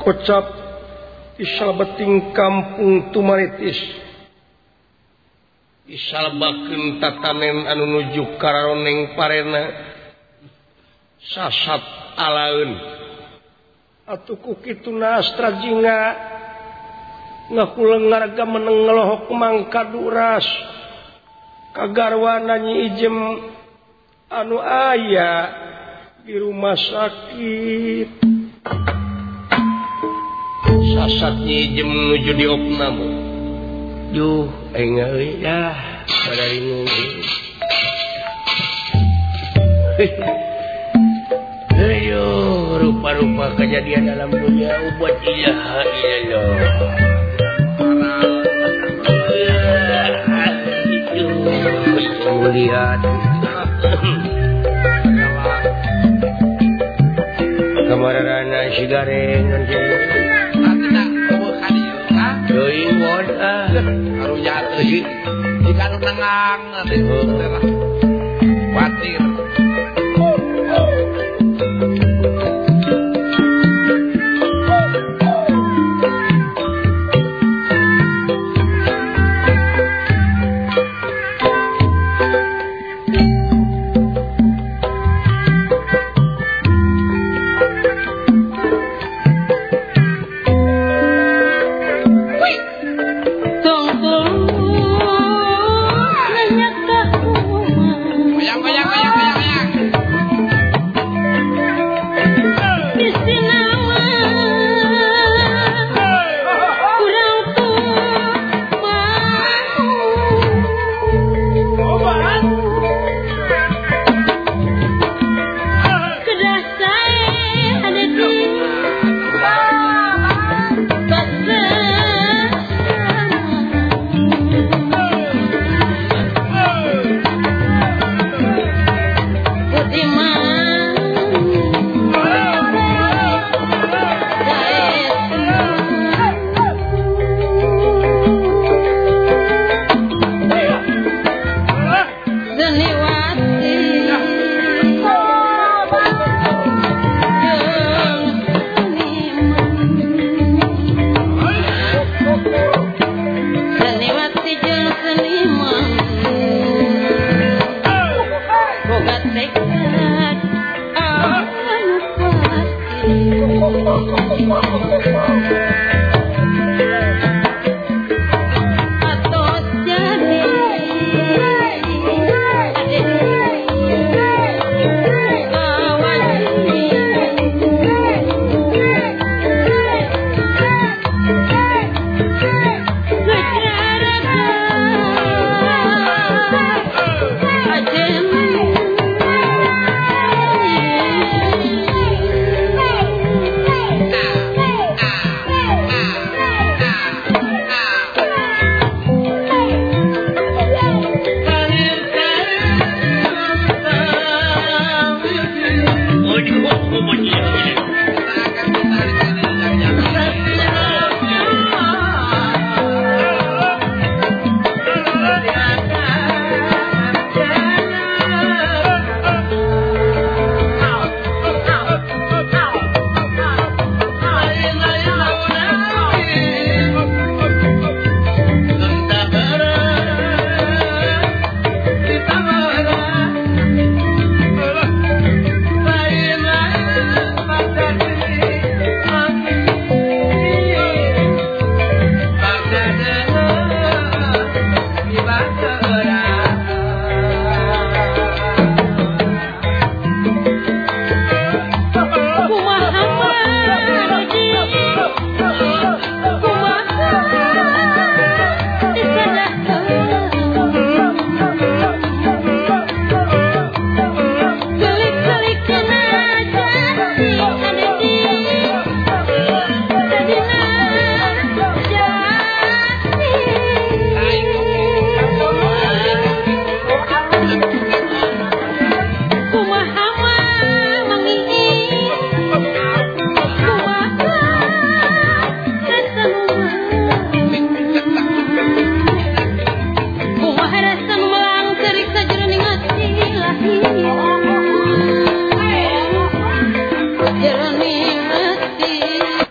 kocap isyabeting kampung tumaritis. Isalbakentatatanen anu nuju karoneng parena sasat alaun atuhku kitunasrajinga meneng ngelohok mangka duras. Kagarwana nyi ijem anu aya di rumah sakit. masaknyi je menuju di opnamu Duh ya pada Ayo rupa-rupa kejadian dalam dunia ubat ilaha illallah Kemuliaan Kamarana si gareng anjing iki ikan nengang nek ora patir Thank you.